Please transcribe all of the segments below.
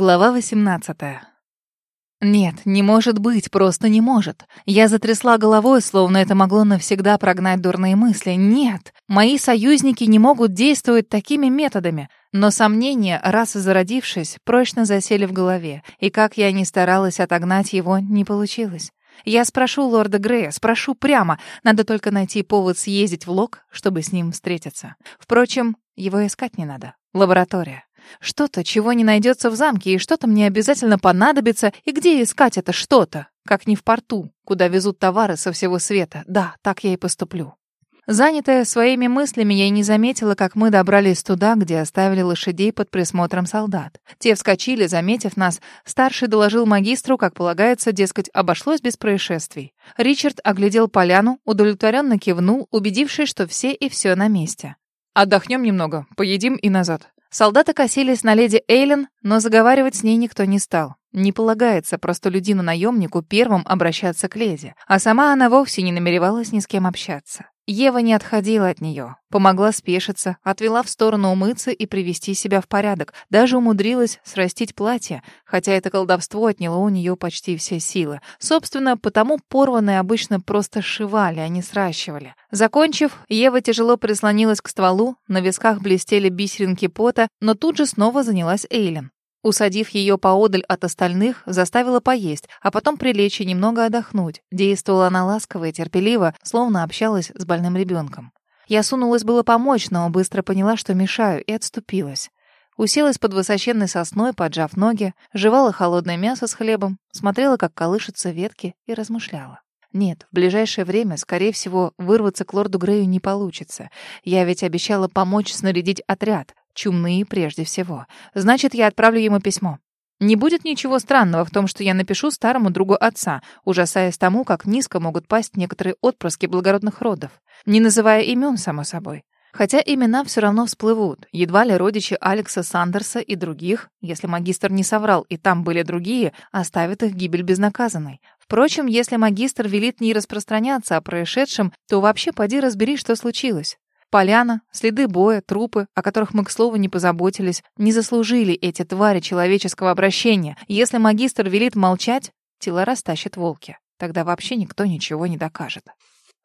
Глава 18. Нет, не может быть, просто не может. Я затрясла головой, словно это могло навсегда прогнать дурные мысли. Нет, мои союзники не могут действовать такими методами. Но сомнения, раз зародившись, прочно засели в голове. И как я ни старалась отогнать его, не получилось. Я спрошу лорда Грея, спрошу прямо. Надо только найти повод съездить в Лог, чтобы с ним встретиться. Впрочем, его искать не надо. Лаборатория. Что-то, чего не найдется в замке, и что-то мне обязательно понадобится, и где искать это что-то? Как не в порту, куда везут товары со всего света. Да, так я и поступлю. Занятая своими мыслями, я и не заметила, как мы добрались туда, где оставили лошадей под присмотром солдат. Те вскочили, заметив нас. Старший доложил магистру, как полагается, дескать, обошлось без происшествий. Ричард оглядел поляну, удовлетворенно кивнул, убедившись, что все и все на месте. «Отдохнем немного, поедим и назад», Солдаты косились на леди Эйлен, но заговаривать с ней никто не стал. Не полагается простолюдину-наемнику первым обращаться к леди, а сама она вовсе не намеревалась ни с кем общаться. Ева не отходила от нее, помогла спешиться, отвела в сторону умыться и привести себя в порядок, даже умудрилась срастить платье, хотя это колдовство отняло у нее почти все силы. Собственно, потому порванные обычно просто сшивали, а не сращивали. Закончив, Ева тяжело прислонилась к стволу, на висках блестели бисеринки пота, но тут же снова занялась Эйлен. Усадив ее поодаль от остальных, заставила поесть, а потом прилечь и немного отдохнуть. Действовала она ласково и терпеливо, словно общалась с больным ребенком. Я сунулась было помочь, но быстро поняла, что мешаю, и отступилась. Уселась под высоченной сосной, поджав ноги, жевала холодное мясо с хлебом, смотрела, как колышутся ветки, и размышляла. Нет, в ближайшее время, скорее всего, вырваться к лорду Грею не получится. Я ведь обещала помочь снарядить отряд. Чумные прежде всего. Значит, я отправлю ему письмо. Не будет ничего странного в том, что я напишу старому другу отца, ужасаясь тому, как низко могут пасть некоторые отпрыски благородных родов, не называя имен, само собой. Хотя имена все равно всплывут. Едва ли родичи Алекса Сандерса и других, если магистр не соврал, и там были другие, оставят их гибель безнаказанной. Впрочем, если магистр велит не распространяться о происшедшем, то вообще поди разбери, что случилось. Поляна, следы боя, трупы, о которых мы, к слову, не позаботились, не заслужили эти твари человеческого обращения. Если магистр велит молчать, тела растащат волки. Тогда вообще никто ничего не докажет.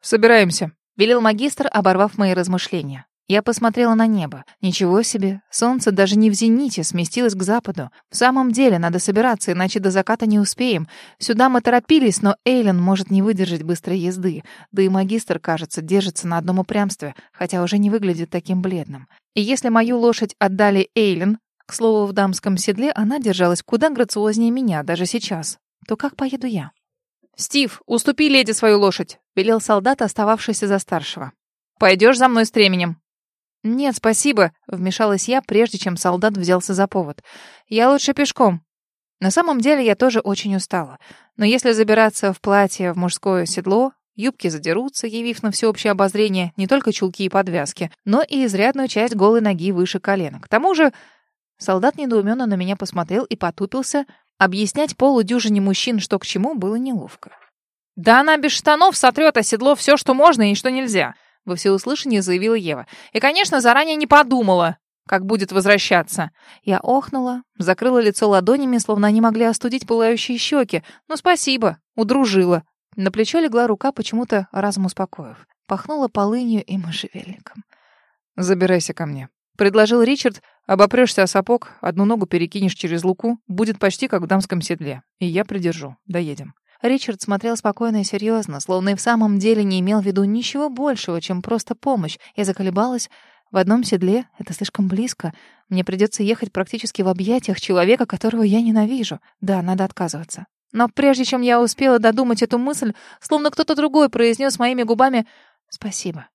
«Собираемся», — велел магистр, оборвав мои размышления. Я посмотрела на небо. Ничего себе, солнце даже не в зените, сместилось к западу. В самом деле, надо собираться, иначе до заката не успеем. Сюда мы торопились, но Эйлен может не выдержать быстрой езды. Да и магистр, кажется, держится на одном упрямстве, хотя уже не выглядит таким бледным. И если мою лошадь отдали Эйлен, к слову, в дамском седле она держалась куда грациознее меня, даже сейчас, то как поеду я? «Стив, уступи леди свою лошадь», — велел солдат, остававшийся за старшего. «Пойдешь за мной с тременем». «Нет, спасибо», — вмешалась я, прежде чем солдат взялся за повод. «Я лучше пешком». На самом деле я тоже очень устала. Но если забираться в платье в мужское седло, юбки задерутся, явив на всеобщее обозрение не только чулки и подвязки, но и изрядную часть голой ноги выше колена. К тому же солдат недоуменно на меня посмотрел и потупился. Объяснять полудюжине мужчин, что к чему, было неловко. «Да она без штанов сотрет о седло все, что можно и что нельзя», во всеуслышание заявила Ева. И, конечно, заранее не подумала, как будет возвращаться. Я охнула, закрыла лицо ладонями, словно они могли остудить пылающие щеки. Ну, спасибо, удружила. На плечо легла рука, почему-то разум успокоив. Пахнула полынью и можжевельником. «Забирайся ко мне», — предложил Ричард. «Обопрешься о сапог, одну ногу перекинешь через луку, будет почти как в дамском седле. И я придержу. Доедем». Ричард смотрел спокойно и серьезно, словно и в самом деле не имел в виду ничего большего, чем просто помощь. Я заколебалась. В одном седле это слишком близко. Мне придется ехать практически в объятиях человека, которого я ненавижу. Да, надо отказываться. Но прежде чем я успела додумать эту мысль, словно кто-то другой произнес моими губами «Спасибо».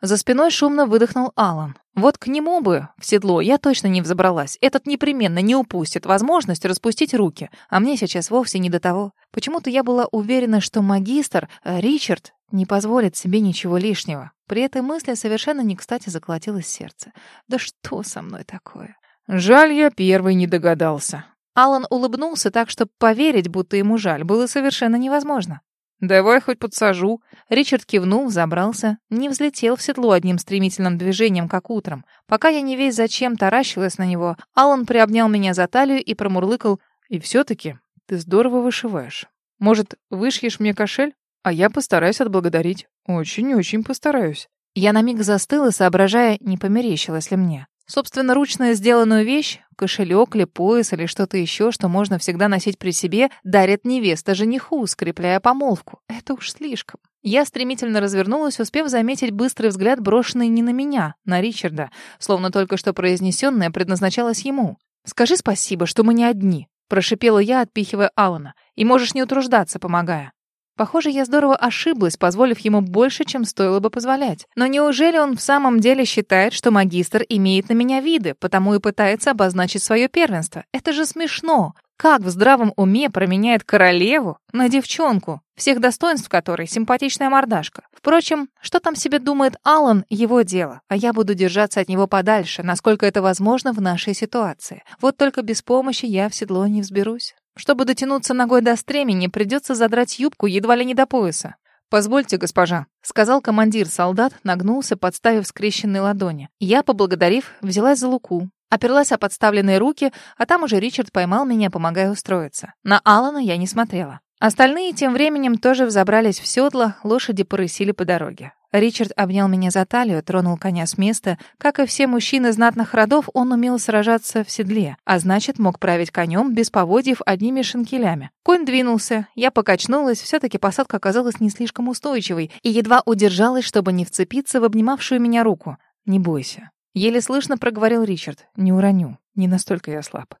За спиной шумно выдохнул Алан. Вот к нему бы в седло я точно не взобралась. Этот непременно не упустит возможность распустить руки. А мне сейчас вовсе не до того. Почему-то я была уверена, что магистр, э, Ричард, не позволит себе ничего лишнего. При этой мысли совершенно не кстати заколотилось сердце. Да что со мной такое? Жаль, я первый не догадался. Алан улыбнулся так, что поверить, будто ему жаль, было совершенно невозможно. Давай хоть подсажу. Ричард кивнул, забрался, не взлетел в седло одним стремительным движением, как утром. Пока я не весь зачем таращилась на него, Алан приобнял меня за талию и промурлыкал. И все-таки ты здорово вышиваешь. Может, вышьешь мне кошель? А я постараюсь отблагодарить. Очень-очень постараюсь. Я на миг застыла, соображая, не померещилось ли мне. Собственно, ручно сделанную вещь, кошелек или пояс или что-то еще, что можно всегда носить при себе, дарит невеста жениху, скрепляя помолвку. Это уж слишком. Я стремительно развернулась, успев заметить быстрый взгляд, брошенный не на меня, на Ричарда, словно только что произнесенное предназначалось ему. «Скажи спасибо, что мы не одни», — прошипела я, отпихивая Алана. «И можешь не утруждаться, помогая». Похоже, я здорово ошиблась, позволив ему больше, чем стоило бы позволять. Но неужели он в самом деле считает, что магистр имеет на меня виды, потому и пытается обозначить свое первенство? Это же смешно. Как в здравом уме променяет королеву на девчонку, всех достоинств которой симпатичная мордашка? Впрочем, что там себе думает Алан, его дело, а я буду держаться от него подальше, насколько это возможно в нашей ситуации. Вот только без помощи я в седло не взберусь. Чтобы дотянуться ногой до стремени, придется задрать юбку едва ли не до пояса. «Позвольте, госпожа», — сказал командир солдат, нагнулся, подставив скрещенные ладони. Я, поблагодарив, взялась за луку, оперлась о подставленные руки, а там уже Ричард поймал меня, помогая устроиться. На Алана я не смотрела. Остальные тем временем тоже взобрались в седло, лошади порысили по дороге. Ричард обнял меня за талию, тронул коня с места. Как и все мужчины знатных родов, он умел сражаться в седле, а значит, мог править конем без поводьев одними шинкелями. Конь двинулся, я покачнулась, все-таки посадка оказалась не слишком устойчивой и едва удержалась, чтобы не вцепиться в обнимавшую меня руку. «Не бойся». Еле слышно проговорил Ричард. «Не уроню. Не настолько я слаб».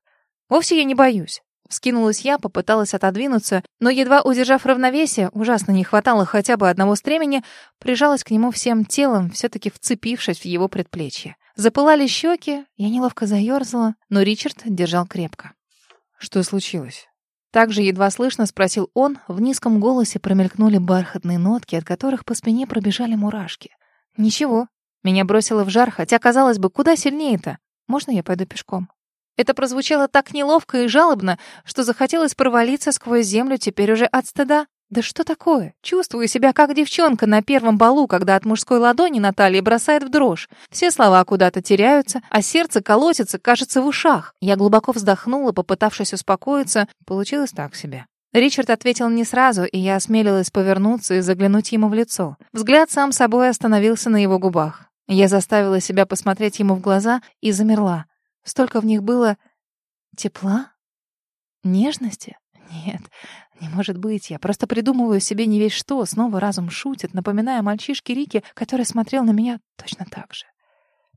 «Вовсе я не боюсь. Скинулась я, попыталась отодвинуться, но, едва удержав равновесие, ужасно не хватало хотя бы одного стремени, прижалась к нему всем телом, все-таки вцепившись в его предплечье. Запылали щеки, я неловко заерзала, но Ричард держал крепко. «Что случилось?» Также едва слышно спросил он, в низком голосе промелькнули бархатные нотки, от которых по спине пробежали мурашки. «Ничего». Меня бросило в жар, хотя, казалось бы, куда сильнее-то. Можно я пойду пешком? Это прозвучало так неловко и жалобно, что захотелось провалиться сквозь землю теперь уже от стыда. Да что такое? Чувствую себя как девчонка на первом балу, когда от мужской ладони Наталья бросает в дрожь. Все слова куда-то теряются, а сердце колотится, кажется, в ушах. Я глубоко вздохнула, попытавшись успокоиться. Получилось так себе. Ричард ответил не сразу, и я осмелилась повернуться и заглянуть ему в лицо. Взгляд сам собой остановился на его губах. Я заставила себя посмотреть ему в глаза и замерла. Столько в них было тепла, нежности. Нет, не может быть. Я просто придумываю себе не весь что. Снова разум шутит, напоминая мальчишке Рике, который смотрел на меня точно так же.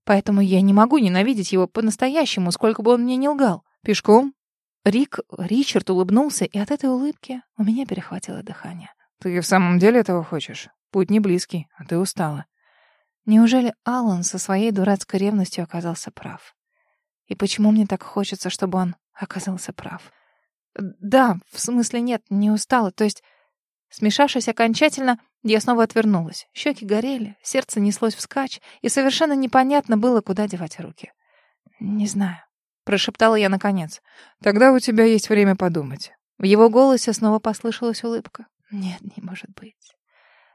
Поэтому я не могу ненавидеть его по-настоящему, сколько бы он мне не лгал. Пешком? Рик, Ричард улыбнулся, и от этой улыбки у меня перехватило дыхание. Ты в самом деле этого хочешь? Путь не близкий, а ты устала. Неужели Аллан со своей дурацкой ревностью оказался прав? И почему мне так хочется, чтобы он оказался прав? Да, в смысле нет, не устала. То есть, смешавшись окончательно, я снова отвернулась. Щеки горели, сердце неслось вскачь, и совершенно непонятно было, куда девать руки. «Не знаю», — прошептала я наконец. «Тогда у тебя есть время подумать». В его голосе снова послышалась улыбка. «Нет, не может быть».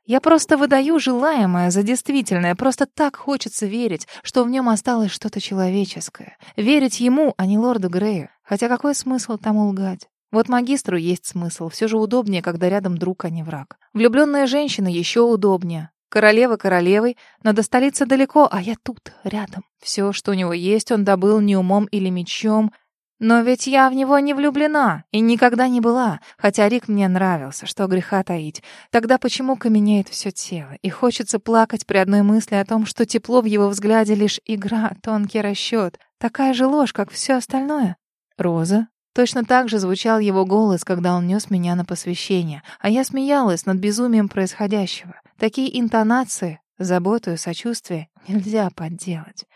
Я просто выдаю желаемое за действительное, просто так хочется верить, что в нем осталось что-то человеческое. Верить ему, а не лорду Грею. Хотя какой смысл там лгать? Вот магистру есть смысл, все же удобнее, когда рядом друг, а не враг. Влюбленная женщина еще удобнее. Королева королевой, но до столицы далеко, а я тут, рядом. Все, что у него есть, он добыл не умом или мечом, но ведь я в него не влюблена и никогда не была, хотя Рик мне нравился, что греха таить. Тогда почему каменеет все тело, и хочется плакать при одной мысли о том, что тепло в его взгляде лишь игра, тонкий расчет, такая же ложь, как все остальное? Роза? Точно так же звучал его голос, когда он нес меня на посвящение, а я смеялась над безумием происходящего. Такие интонации, заботу и сочувствие нельзя подделать.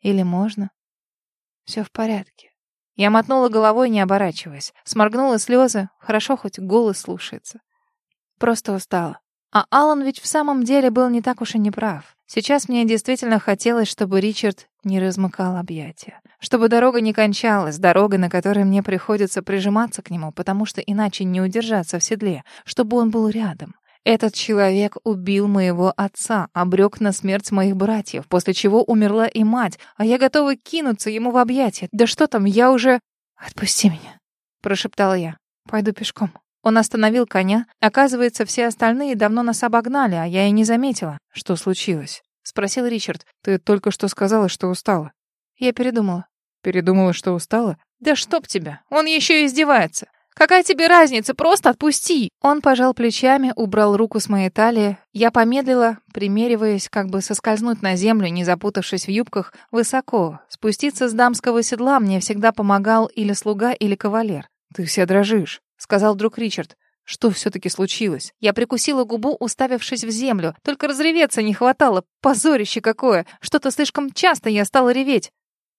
Или можно? Все в порядке. Я мотнула головой, не оборачиваясь. Сморгнула слезы. Хорошо, хоть голос слушается. Просто устала. А Алан ведь в самом деле был не так уж и не прав. Сейчас мне действительно хотелось, чтобы Ричард не размыкал объятия. Чтобы дорога не кончалась, дорога, на которой мне приходится прижиматься к нему, потому что иначе не удержаться в седле. Чтобы он был рядом. Этот человек убил моего отца, обрек на смерть моих братьев, после чего умерла и мать, а я готова кинуться ему в объятия. Да что там, я уже... «Отпусти меня», — прошептала я. «Пойду пешком». Он остановил коня. Оказывается, все остальные давно нас обогнали, а я и не заметила. «Что случилось?» — спросил Ричард. «Ты только что сказала, что устала». Я передумала. «Передумала, что устала?» «Да чтоб тебя! Он еще издевается! Какая тебе разница? Просто отпусти!» Он пожал плечами, убрал руку с моей талии. Я помедлила, примериваясь, как бы соскользнуть на землю, не запутавшись в юбках, высоко. Спуститься с дамского седла мне всегда помогал или слуга, или кавалер. «Ты вся дрожишь», — сказал вдруг Ричард. Что все-таки случилось? Я прикусила губу, уставившись в землю. Только разреветься не хватало. Позорище какое! Что-то слишком часто я стала реветь.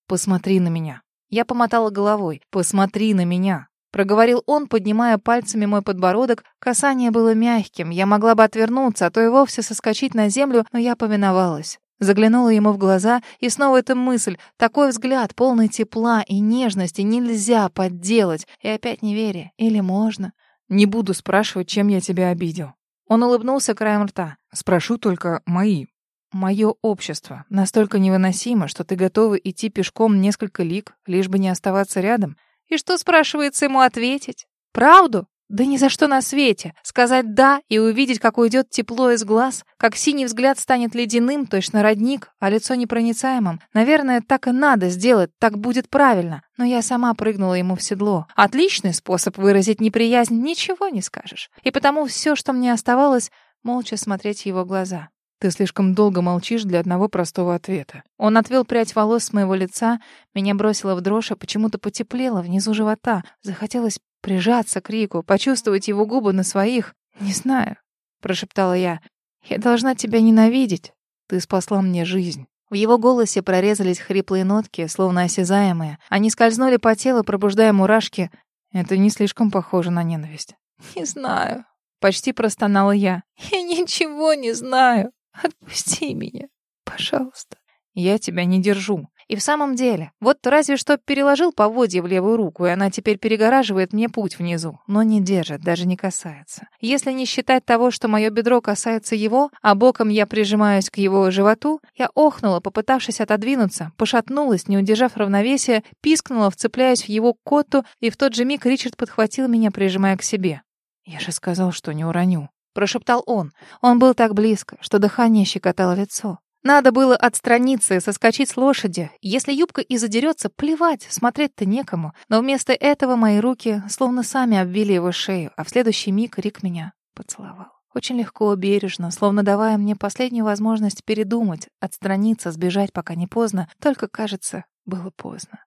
Посмотри на меня. Я помотала головой. Посмотри на меня. Проговорил он, поднимая пальцами мой подбородок. Касание было мягким. Я могла бы отвернуться, а то и вовсе соскочить на землю, но я повиновалась. Заглянула ему в глаза, и снова эта мысль. Такой взгляд, полный тепла и нежности, нельзя подделать. И опять неверие. Или можно? Не буду спрашивать, чем я тебя обидел. Он улыбнулся краем рта. Спрошу только мои. Мое общество настолько невыносимо, что ты готова идти пешком несколько лиг, лишь бы не оставаться рядом. И что, спрашивается, ему ответить? Правду? Да ни за что на свете. Сказать «да» и увидеть, как уйдет тепло из глаз, как синий взгляд станет ледяным, точно родник, а лицо непроницаемым. Наверное, так и надо сделать, так будет правильно. Но я сама прыгнула ему в седло. Отличный способ выразить неприязнь, ничего не скажешь. И потому все, что мне оставалось, молча смотреть в его глаза. Ты слишком долго молчишь для одного простого ответа. Он отвел прядь волос с моего лица, меня бросило в дрожь, а почему-то потеплело внизу живота. Захотелось прижаться к Рику, почувствовать его губы на своих. «Не знаю», — прошептала я. «Я должна тебя ненавидеть. Ты спасла мне жизнь». В его голосе прорезались хриплые нотки, словно осязаемые. Они скользнули по телу, пробуждая мурашки. Это не слишком похоже на ненависть. «Не знаю», — почти простонала я. «Я ничего не знаю. Отпусти меня, пожалуйста». «Я тебя не держу», и в самом деле, вот разве что переложил поводья в левую руку, и она теперь перегораживает мне путь внизу, но не держит, даже не касается. Если не считать того, что мое бедро касается его, а боком я прижимаюсь к его животу, я охнула, попытавшись отодвинуться, пошатнулась, не удержав равновесия, пискнула, вцепляясь в его коту, и в тот же миг Ричард подхватил меня, прижимая к себе. «Я же сказал, что не уроню», — прошептал он. Он был так близко, что дыхание щекотало лицо. Надо было отстраниться и соскочить с лошади. Если юбка и задерется, плевать, смотреть-то некому. Но вместо этого мои руки словно сами обвили его шею, а в следующий миг Рик меня поцеловал. Очень легко, бережно, словно давая мне последнюю возможность передумать, отстраниться, сбежать, пока не поздно. Только, кажется, было поздно.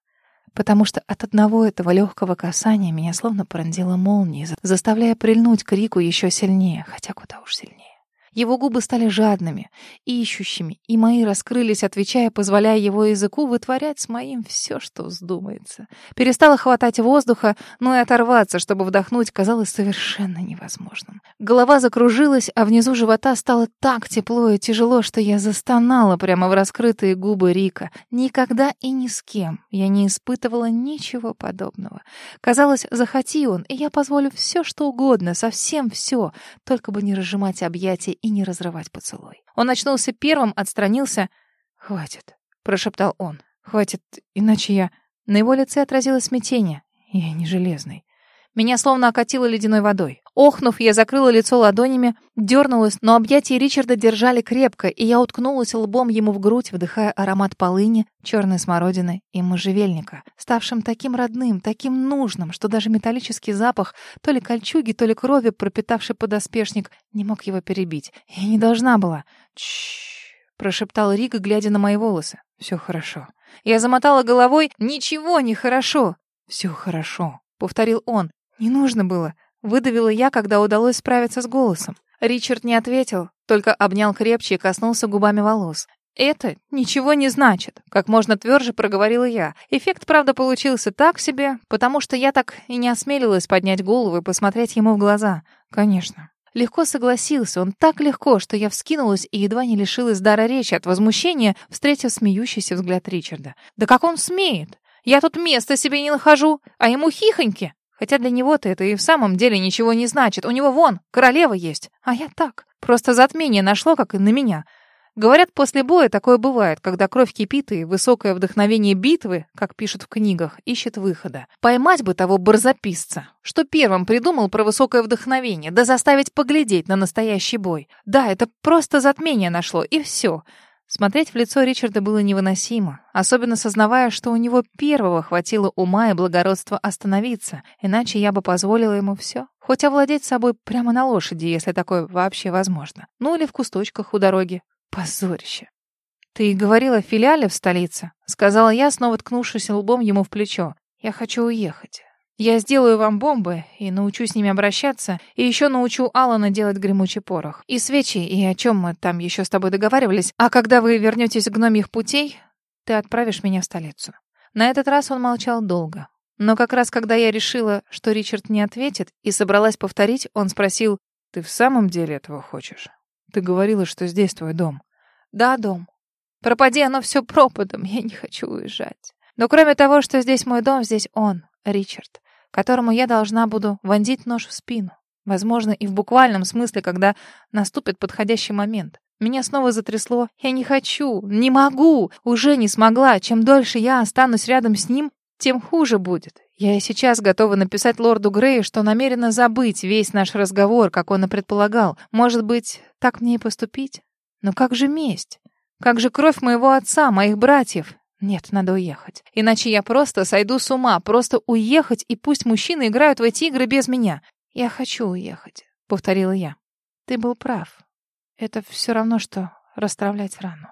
Потому что от одного этого легкого касания меня словно пронзила молнией, заставляя прильнуть к еще сильнее, хотя куда уж сильнее. Его губы стали жадными, ищущими, и мои раскрылись, отвечая, позволяя его языку вытворять с моим все, что вздумается. Перестало хватать воздуха, но и оторваться, чтобы вдохнуть, казалось совершенно невозможным. Голова закружилась, а внизу живота стало так тепло и тяжело, что я застонала прямо в раскрытые губы Рика. Никогда и ни с кем я не испытывала ничего подобного. Казалось, захоти он, и я позволю все, что угодно, совсем все, только бы не разжимать объятия не разрывать поцелуй. Он очнулся первым, отстранился. «Хватит», — прошептал он. «Хватит, иначе я...» На его лице отразилось смятение. «Я не железный». Меня словно окатило ледяной водой. Охнув, я закрыла лицо ладонями, дернулась, но объятия Ричарда держали крепко, и я уткнулась лбом ему в грудь, вдыхая аромат полыни, черной смородины и можжевельника, ставшим таким родным, таким нужным, что даже металлический запах то ли кольчуги, то ли крови, пропитавший подоспешник, не мог его перебить. Я не должна была. Чш, прошептал Рига, глядя на мои волосы. Все хорошо. Я замотала головой. Ничего не хорошо. Все хорошо, повторил он. Не нужно было. Выдавила я, когда удалось справиться с голосом. Ричард не ответил, только обнял крепче и коснулся губами волос. «Это ничего не значит», — как можно тверже проговорила я. Эффект, правда, получился так себе, потому что я так и не осмелилась поднять голову и посмотреть ему в глаза. Конечно. Легко согласился, он так легко, что я вскинулась и едва не лишилась дара речи от возмущения, встретив смеющийся взгляд Ричарда. «Да как он смеет? Я тут места себе не нахожу, а ему хихоньки!» Хотя для него-то это и в самом деле ничего не значит. У него вон, королева есть. А я так. Просто затмение нашло, как и на меня. Говорят, после боя такое бывает, когда кровь кипит и высокое вдохновение битвы, как пишут в книгах, ищет выхода. Поймать бы того барзаписца, что первым придумал про высокое вдохновение, да заставить поглядеть на настоящий бой. Да, это просто затмение нашло, и все. Смотреть в лицо Ричарда было невыносимо, особенно сознавая, что у него первого хватило ума и благородства остановиться, иначе я бы позволила ему все. Хоть овладеть собой прямо на лошади, если такое вообще возможно. Ну или в кусточках у дороги. Позорище. «Ты говорила о филиале в столице?» — сказала я, снова ткнувшись лбом ему в плечо. «Я хочу уехать. Я сделаю вам бомбы и научу с ними обращаться, и еще научу Алана делать гремучий порох. И свечи, и о чем мы там еще с тобой договаривались. А когда вы вернетесь к гномьих путей, ты отправишь меня в столицу». На этот раз он молчал долго. Но как раз когда я решила, что Ричард не ответит, и собралась повторить, он спросил, «Ты в самом деле этого хочешь?» Ты говорила, что здесь твой дом. Да, дом. Пропади оно все пропадом, я не хочу уезжать. Но кроме того, что здесь мой дом, здесь он, Ричард, которому я должна буду вонзить нож в спину. Возможно, и в буквальном смысле, когда наступит подходящий момент. Меня снова затрясло. Я не хочу, не могу, уже не смогла. Чем дольше я останусь рядом с ним, тем хуже будет. Я и сейчас готова написать лорду Грею, что намерена забыть весь наш разговор, как он и предполагал. Может быть, так мне и поступить? Но как же месть? Как же кровь моего отца, моих братьев? Нет, надо уехать. Иначе я просто сойду с ума. Просто уехать, и пусть мужчины играют в эти игры без меня. Я хочу уехать, — повторила я. Ты был прав. Это все равно, что расстравлять рану.